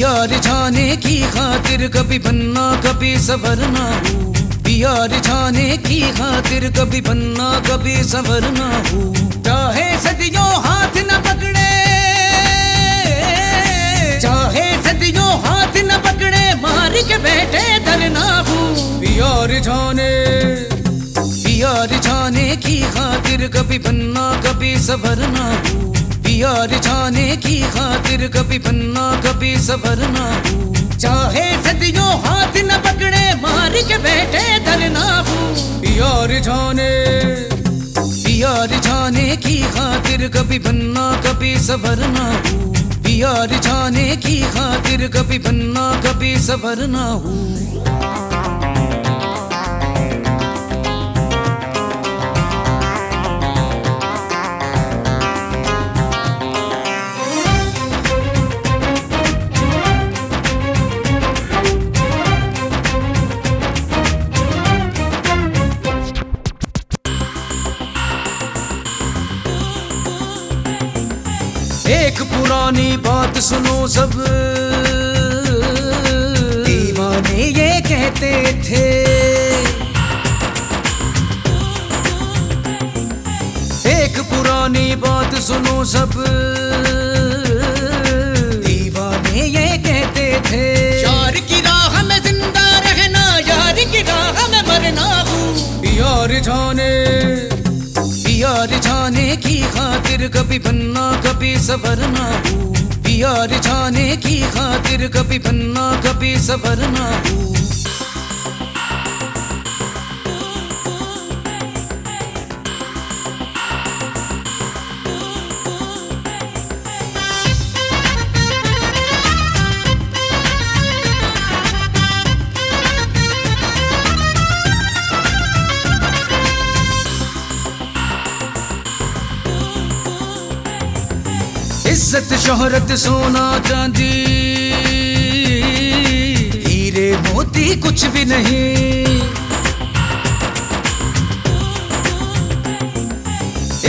पियार छाने की खातिर कभी बनना, कभी सवरना हो। पियार छाने की खातिर कभी बनना, कभी सवरना हो। चाहे सदियों हाथ न पकड़े, चाहे सदियों हाथ न पकड़े, मार के बैठे धरना हो। पियार छाने पियार छाने की खातिर कभी बनना, कभी सवरना हो। पियार छाने की खातिर कभी बनना कभी सवरना हो। चाहे सदियों हाथ न पकड़े, मार के बैठे धरना हो। पियार छाने पियार छाने की खातिर कभी बनना कभी सवरना हो। पियार छाने की खातिर कभी बनना कभी सवरना हो। एक पुरानी बात सुनो सब दीवाने ये कहते थे। एक पुरानी बात सुनो सब छाने की खातिर कभी बनना कभी सवरना हो प्यार छाने की खातिर कभी बनना कभी सवरना हो इज़्ज़त, शोहरत, सोना, चांदी। हीरे, मोती कुछ भी नहीं।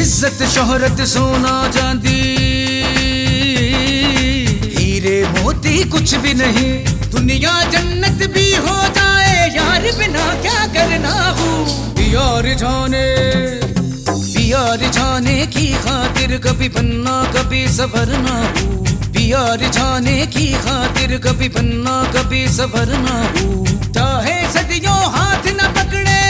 इज़्ज़त, शोहरत, सोना, चांदी। हीरे, मोती कुछ भी नहीं। दुनिया जन्नत भी हो जाए, यार बिना क्या करना हूँ। जाने, पियार छाने की खातिर कभी बनना कभी सवरना हो, पियार छाने की खातिर कभी बनना कभी सवरना हो। चाहे सदियों हाथ न पकड़े,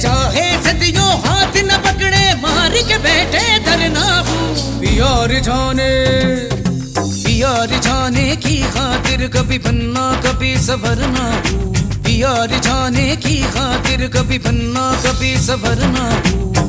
चाहे सदियों हाथ न पकड़े, मार के बैठे धरना हो। पियार छाने पियार छाने की खातिर कभी बनना कभी सवरना हो। पियार छाने की खातिर कभी बनना कभी सवरना हो।